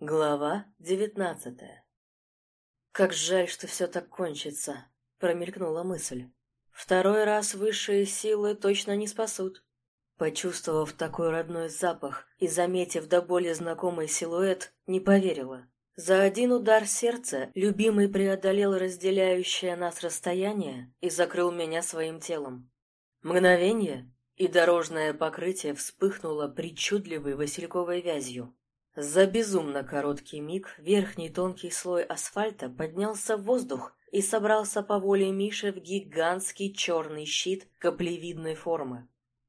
Глава девятнадцатая «Как жаль, что все так кончится», — промелькнула мысль. «Второй раз высшие силы точно не спасут». Почувствовав такой родной запах и заметив до боли знакомый силуэт, не поверила. За один удар сердца любимый преодолел разделяющее нас расстояние и закрыл меня своим телом. Мгновение, и дорожное покрытие вспыхнуло причудливой васильковой вязью. За безумно короткий миг верхний тонкий слой асфальта поднялся в воздух и собрался по воле Миши в гигантский черный щит каплевидной формы.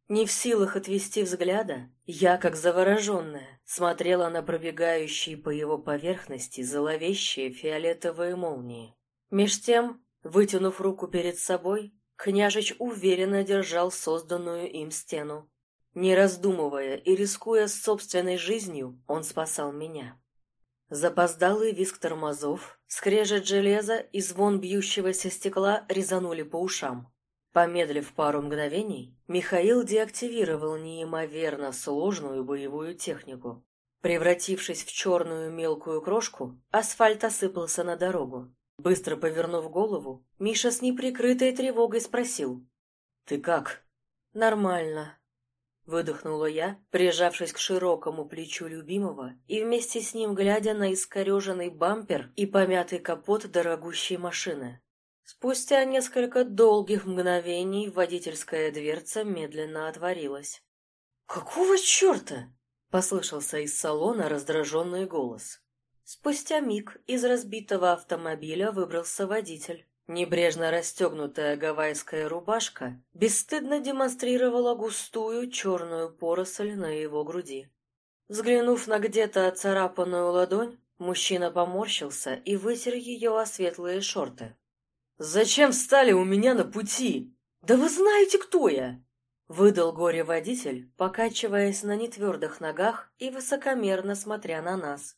Не в силах отвести взгляда, я, как завороженная, смотрела на пробегающие по его поверхности зловещие фиолетовые молнии. Меж тем, вытянув руку перед собой, княжич уверенно держал созданную им стену. Не раздумывая и рискуя собственной жизнью, он спасал меня. Запоздалый визг тормозов, скрежет железа и звон бьющегося стекла резанули по ушам. Помедлив пару мгновений, Михаил деактивировал неимоверно сложную боевую технику. Превратившись в черную мелкую крошку, асфальт осыпался на дорогу. Быстро повернув голову, Миша с неприкрытой тревогой спросил. «Ты как?» «Нормально», Выдохнула я, прижавшись к широкому плечу любимого и вместе с ним глядя на искореженный бампер и помятый капот дорогущей машины. Спустя несколько долгих мгновений водительская дверца медленно отворилась. «Какого черта?» — послышался из салона раздраженный голос. Спустя миг из разбитого автомобиля выбрался водитель. Небрежно расстегнутая гавайская рубашка бесстыдно демонстрировала густую черную поросль на его груди. Взглянув на где-то оцарапанную ладонь, мужчина поморщился и вытер ее о светлые шорты. «Зачем встали у меня на пути? Да вы знаете, кто я!» Выдал горе-водитель, покачиваясь на нетвердых ногах и высокомерно смотря на нас.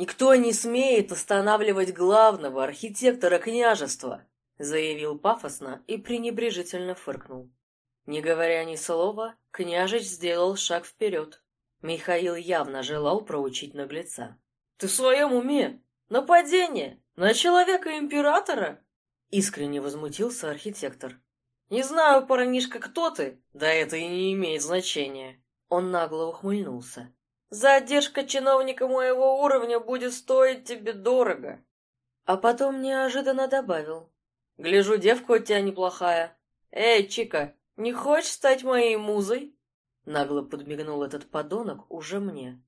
«Никто не смеет останавливать главного архитектора княжества!» заявил пафосно и пренебрежительно фыркнул. Не говоря ни слова, княжич сделал шаг вперед. Михаил явно желал проучить наглеца. «Ты в своем уме? Нападение! На человека-императора?» Искренне возмутился архитектор. «Не знаю, парнишка, кто ты, да это и не имеет значения». Он нагло ухмыльнулся. Задержка чиновника моего уровня будет стоить тебе дорого. А потом неожиданно добавил. Гляжу, девка у тебя неплохая. Эй, Чика, не хочешь стать моей музой? Нагло подмигнул этот подонок уже мне.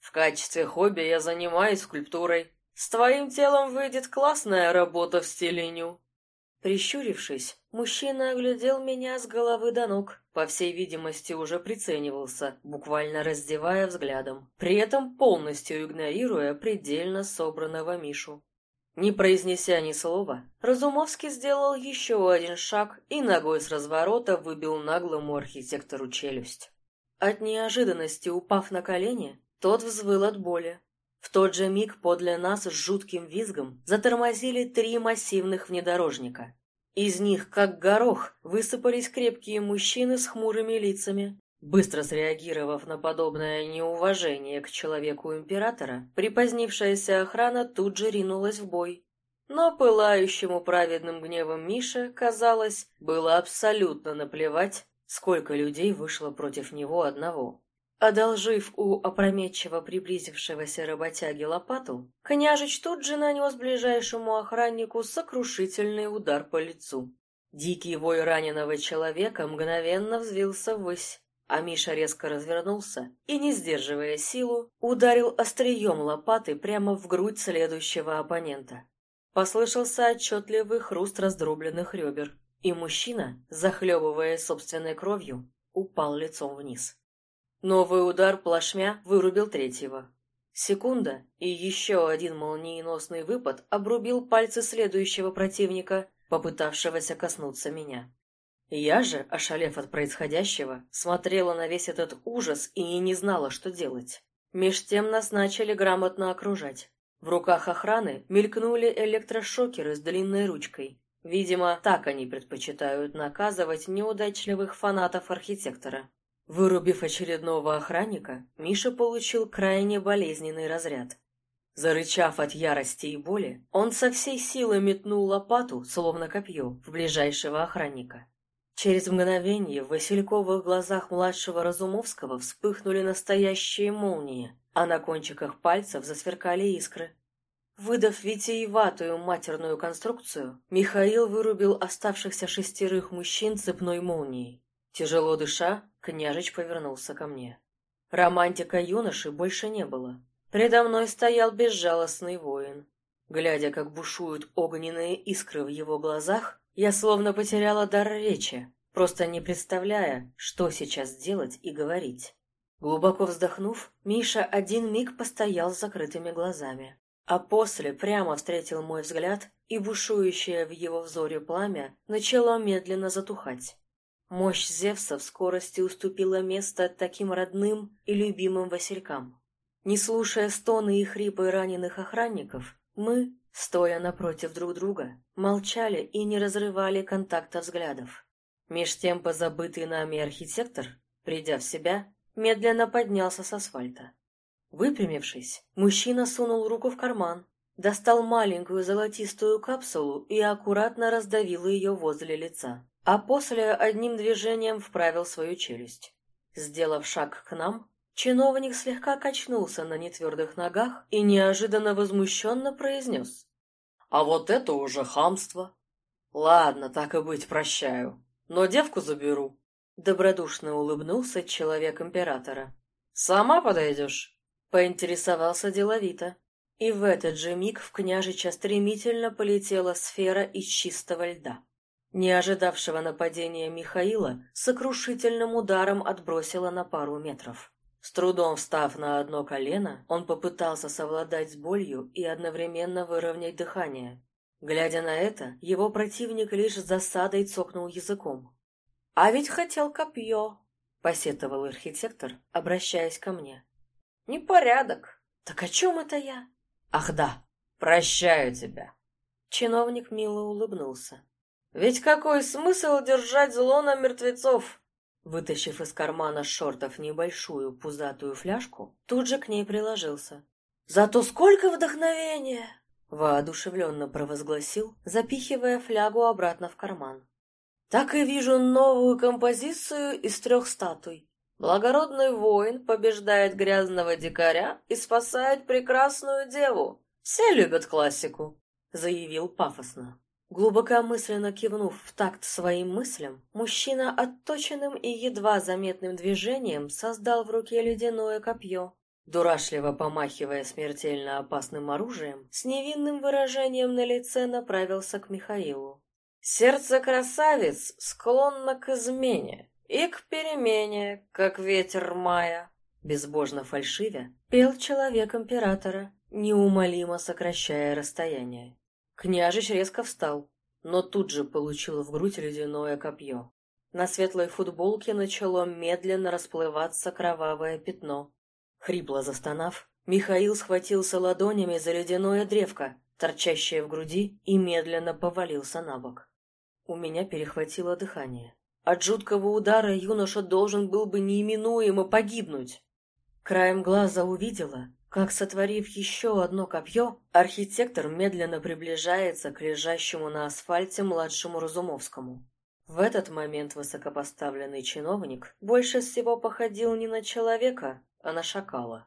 В качестве хобби я занимаюсь скульптурой. С твоим телом выйдет классная работа в стиле ню. Прищурившись, мужчина оглядел меня с головы до ног, по всей видимости, уже приценивался, буквально раздевая взглядом, при этом полностью игнорируя предельно собранного Мишу. Не произнеся ни слова, Разумовский сделал еще один шаг и ногой с разворота выбил наглому архитектору челюсть. От неожиданности упав на колени, тот взвыл от боли. В тот же миг подле нас с жутким визгом затормозили три массивных внедорожника. Из них, как горох, высыпались крепкие мужчины с хмурыми лицами. Быстро среагировав на подобное неуважение к человеку императора, припозднившаяся охрана тут же ринулась в бой. Но пылающему праведным гневом Мише, казалось, было абсолютно наплевать, сколько людей вышло против него одного. Одолжив у опрометчиво приблизившегося работяги лопату, княжич тут же нанес ближайшему охраннику сокрушительный удар по лицу. Дикий вой раненого человека мгновенно взвился ввысь, а Миша резко развернулся и, не сдерживая силу, ударил острием лопаты прямо в грудь следующего оппонента. Послышался отчетливый хруст раздробленных ребер, и мужчина, захлебывая собственной кровью, упал лицом вниз. Новый удар плашмя вырубил третьего. Секунда, и еще один молниеносный выпад обрубил пальцы следующего противника, попытавшегося коснуться меня. Я же, ошалев от происходящего, смотрела на весь этот ужас и не знала, что делать. Меж тем нас начали грамотно окружать. В руках охраны мелькнули электрошокеры с длинной ручкой. Видимо, так они предпочитают наказывать неудачливых фанатов архитектора. Вырубив очередного охранника, Миша получил крайне болезненный разряд. Зарычав от ярости и боли, он со всей силы метнул лопату, словно копье, в ближайшего охранника. Через мгновение в васильковых глазах младшего Разумовского вспыхнули настоящие молнии, а на кончиках пальцев засверкали искры. Выдав витиеватую матерную конструкцию, Михаил вырубил оставшихся шестерых мужчин цепной молнией. Тяжело дыша, княжич повернулся ко мне. Романтика юноши больше не было. Предо мной стоял безжалостный воин. Глядя, как бушуют огненные искры в его глазах, я словно потеряла дар речи, просто не представляя, что сейчас делать и говорить. Глубоко вздохнув, Миша один миг постоял с закрытыми глазами, а после прямо встретил мой взгляд, и бушующее в его взоре пламя начало медленно затухать. Мощь Зевса в скорости уступила место таким родным и любимым василькам. Не слушая стоны и хрипы раненых охранников, мы, стоя напротив друг друга, молчали и не разрывали контакта взглядов. Меж тем позабытый нами архитектор, придя в себя, медленно поднялся с асфальта. Выпрямившись, мужчина сунул руку в карман, достал маленькую золотистую капсулу и аккуратно раздавил ее возле лица, а после одним движением вправил свою челюсть. Сделав шаг к нам, чиновник слегка качнулся на нетвердых ногах и неожиданно возмущенно произнес. «А вот это уже хамство!» «Ладно, так и быть, прощаю, но девку заберу. Добродушно улыбнулся человек императора. «Сама подойдешь?» Поинтересовался деловито. И в этот же миг в княжича стремительно полетела сфера из чистого льда. Не ожидавшего нападения Михаила сокрушительным ударом отбросило на пару метров. С трудом встав на одно колено, он попытался совладать с болью и одновременно выровнять дыхание. Глядя на это, его противник лишь с засадой цокнул языком. «А ведь хотел копье», — посетовал архитектор, обращаясь ко мне. «Непорядок. Так о чем это я?» «Ах да, прощаю тебя». Чиновник мило улыбнулся. «Ведь какой смысл держать зло на мертвецов?» Вытащив из кармана шортов небольшую пузатую фляжку, тут же к ней приложился. «Зато сколько вдохновения!» Воодушевленно провозгласил, запихивая флягу обратно в карман. Так и вижу новую композицию из трех статуй. Благородный воин побеждает грязного дикаря и спасает прекрасную деву. Все любят классику, заявил пафосно. Глубокомысленно кивнув в такт своим мыслям, мужчина отточенным и едва заметным движением создал в руке ледяное копье. Дурашливо помахивая смертельно опасным оружием, с невинным выражением на лице направился к Михаилу. Сердце красавиц склонно к измене и к перемене, как ветер мая. Безбожно фальшивя, пел человек императора, неумолимо сокращая расстояние. Княжич резко встал, но тут же получил в грудь ледяное копье. На светлой футболке начало медленно расплываться кровавое пятно. Хрипло застонав, Михаил схватился ладонями за ледяное древко, торчащее в груди, и медленно повалился на бок. У меня перехватило дыхание. От жуткого удара юноша должен был бы неименуемо погибнуть. Краем глаза увидела, как, сотворив еще одно копье, архитектор медленно приближается к лежащему на асфальте младшему Разумовскому. В этот момент высокопоставленный чиновник больше всего походил не на человека, а на шакала.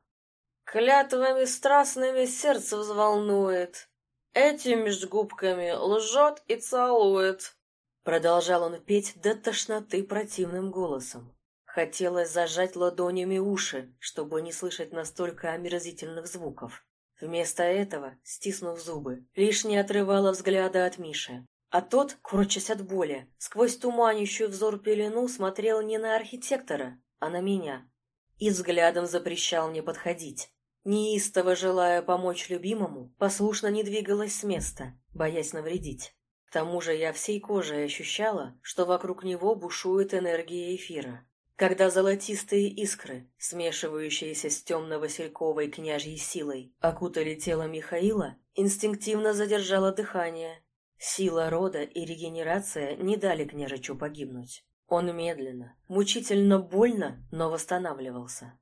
«Клятвами страстными сердце взволнует, этими ж губками лжет и целует», Продолжал он петь до тошноты противным голосом. Хотелось зажать ладонями уши, чтобы не слышать настолько омерзительных звуков. Вместо этого, стиснув зубы, лишь не отрывала взгляда от Миши. А тот, корчась от боли, сквозь туманящую взор пелену смотрел не на архитектора, а на меня. И взглядом запрещал мне подходить. Неистово желая помочь любимому, послушно не двигалась с места, боясь навредить. К тому же я всей кожей ощущала, что вокруг него бушует энергия эфира. Когда золотистые искры, смешивающиеся с темно-васильковой княжьей силой, окутали тело Михаила, инстинктивно задержала дыхание. Сила рода и регенерация не дали княжичу погибнуть. Он медленно, мучительно больно, но восстанавливался.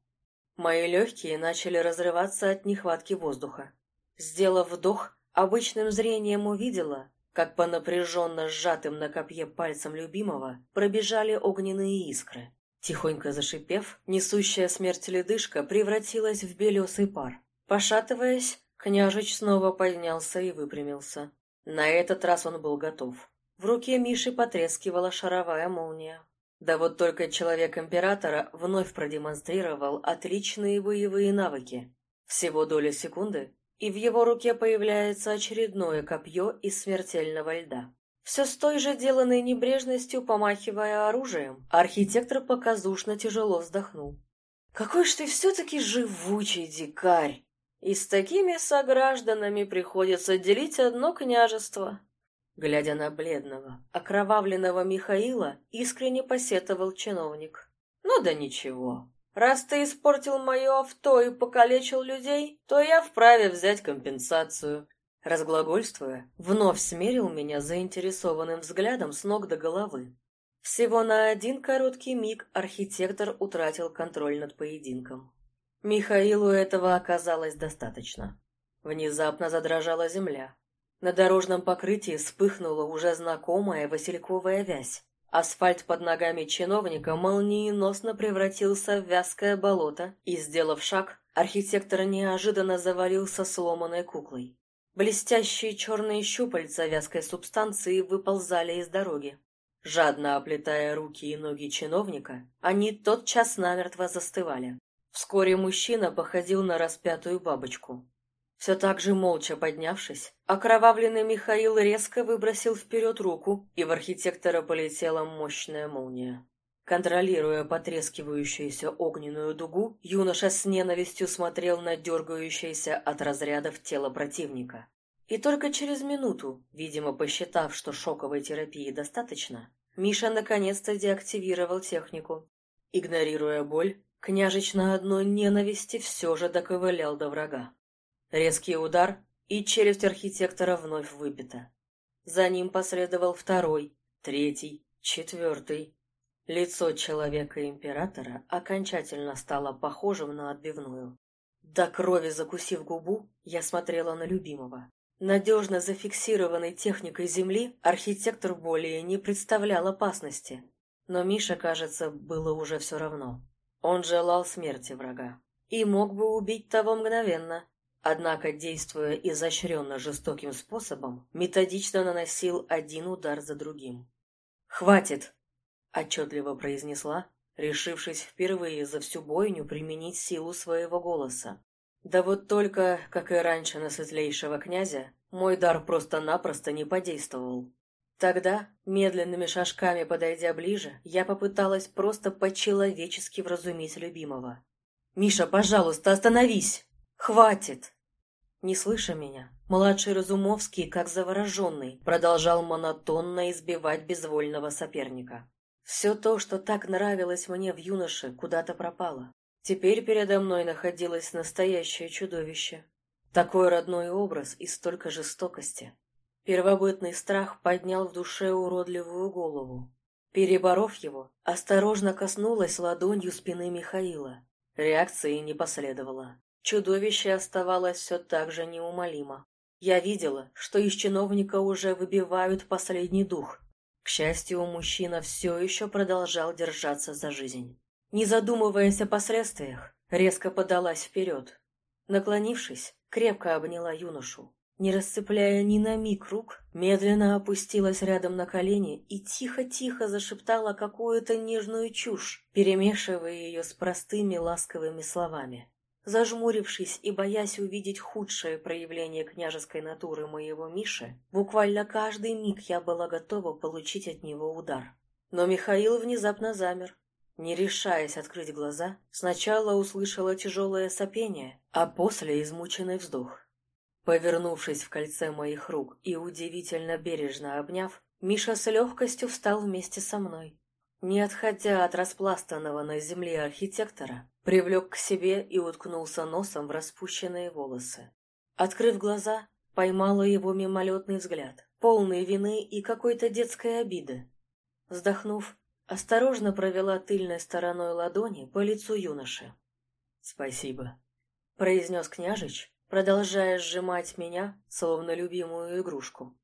Мои легкие начали разрываться от нехватки воздуха. Сделав вдох, обычным зрением увидела, как по напряженно сжатым на копье пальцам любимого пробежали огненные искры. Тихонько зашипев, несущая смерть ледышка превратилась в белесый пар. Пошатываясь, княжич снова поднялся и выпрямился. На этот раз он был готов. В руке Миши потрескивала шаровая молния. Да вот только человек императора вновь продемонстрировал отличные боевые навыки. Всего доля секунды, и в его руке появляется очередное копье из смертельного льда. Все с той же деланной небрежностью, помахивая оружием, архитектор показушно тяжело вздохнул. «Какой ж ты все-таки живучий дикарь! И с такими согражданами приходится делить одно княжество!» Глядя на бледного, окровавленного Михаила, искренне посетовал чиновник. «Ну да ничего. Раз ты испортил мое авто и покалечил людей, то я вправе взять компенсацию. Разглагольствуя, вновь смерил меня заинтересованным взглядом с ног до головы. Всего на один короткий миг архитектор утратил контроль над поединком. Михаилу этого оказалось достаточно. Внезапно задрожала земля. На дорожном покрытии вспыхнула уже знакомая васильковая вязь. Асфальт под ногами чиновника молниеносно превратился в вязкое болото, и, сделав шаг, архитектор неожиданно завалился сломанной куклой. Блестящие черные щупальца вязкой субстанции выползали из дороги. Жадно оплетая руки и ноги чиновника, они тотчас намертво застывали. Вскоре мужчина походил на распятую бабочку. Все так же молча поднявшись, окровавленный Михаил резко выбросил вперед руку, и в архитектора полетела мощная молния. Контролируя потрескивающуюся огненную дугу, юноша с ненавистью смотрел на дергающееся от разрядов тело противника. И только через минуту, видимо, посчитав, что шоковой терапии достаточно, Миша наконец-то деактивировал технику. Игнорируя боль, княжич на одной ненависти все же доковылял до врага. Резкий удар, и челюсть архитектора вновь выбита. За ним последовал второй, третий, четвертый. Лицо человека-императора окончательно стало похожим на отбивную. До крови закусив губу, я смотрела на любимого. Надежно зафиксированной техникой Земли архитектор более не представлял опасности. Но Мише, кажется, было уже все равно. Он желал смерти врага. И мог бы убить того мгновенно. Однако, действуя изощренно жестоким способом, методично наносил один удар за другим. «Хватит!» Отчетливо произнесла, решившись впервые за всю бойню применить силу своего голоса. Да вот только, как и раньше на светлейшего князя, мой дар просто-напросто не подействовал. Тогда, медленными шажками подойдя ближе, я попыталась просто по-человечески вразумить любимого. «Миша, пожалуйста, остановись! Хватит!» Не слыша меня, младший Разумовский, как завороженный, продолжал монотонно избивать безвольного соперника. Все то, что так нравилось мне в юноше, куда-то пропало. Теперь передо мной находилось настоящее чудовище. Такой родной образ и столько жестокости. Первобытный страх поднял в душе уродливую голову. Переборов его, осторожно коснулась ладонью спины Михаила. Реакции не последовало. Чудовище оставалось все так же неумолимо. Я видела, что из чиновника уже выбивают последний дух, к счастью, мужчина все еще продолжал держаться за жизнь. Не задумываясь о последствиях, резко подалась вперед. Наклонившись, крепко обняла юношу. Не расцепляя ни на миг рук, медленно опустилась рядом на колени и тихо-тихо зашептала какую-то нежную чушь, перемешивая ее с простыми ласковыми словами. Зажмурившись и боясь увидеть худшее проявление княжеской натуры моего Миши, буквально каждый миг я была готова получить от него удар. Но Михаил внезапно замер. Не решаясь открыть глаза, сначала услышала тяжелое сопение, а после измученный вздох. Повернувшись в кольце моих рук и удивительно бережно обняв, Миша с легкостью встал вместе со мной. Не отходя от распластанного на земле архитектора, привлек к себе и уткнулся носом в распущенные волосы. Открыв глаза, поймала его мимолетный взгляд, полный вины и какой-то детской обиды. Вздохнув, осторожно провела тыльной стороной ладони по лицу юноши. «Спасибо», — произнес княжич, продолжая сжимать меня, словно любимую игрушку.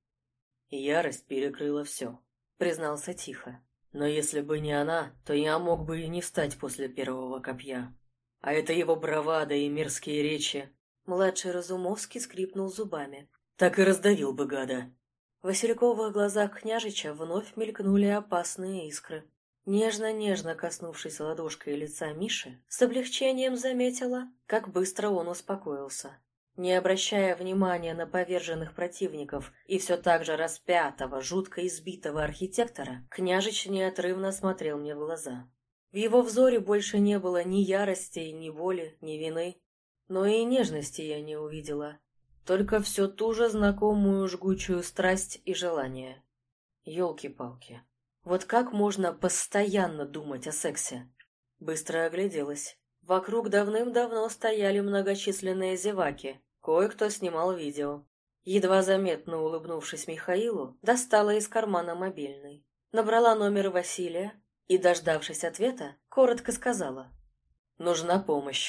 Ярость перекрыла все, признался тихо. Но если бы не она, то я мог бы и не встать после первого копья. А это его бравада и мерзкие речи. Младший Разумовский скрипнул зубами. Так и раздавил бы гада. В васильковых глазах княжича вновь мелькнули опасные искры. Нежно-нежно коснувшись ладошкой лица Миши, с облегчением заметила, как быстро он успокоился. Не обращая внимания на поверженных противников и все так же распятого, жутко избитого архитектора, княжич неотрывно смотрел мне в глаза. В его взоре больше не было ни ярости, ни боли, ни вины, но и нежности я не увидела, только все ту же знакомую жгучую страсть и желание. Ёлки-палки, вот как можно постоянно думать о сексе? Быстро огляделась. Вокруг давным-давно стояли многочисленные зеваки, Кое-кто снимал видео. Едва заметно улыбнувшись Михаилу, достала из кармана мобильный. Набрала номер Василия и, дождавшись ответа, коротко сказала. «Нужна помощь».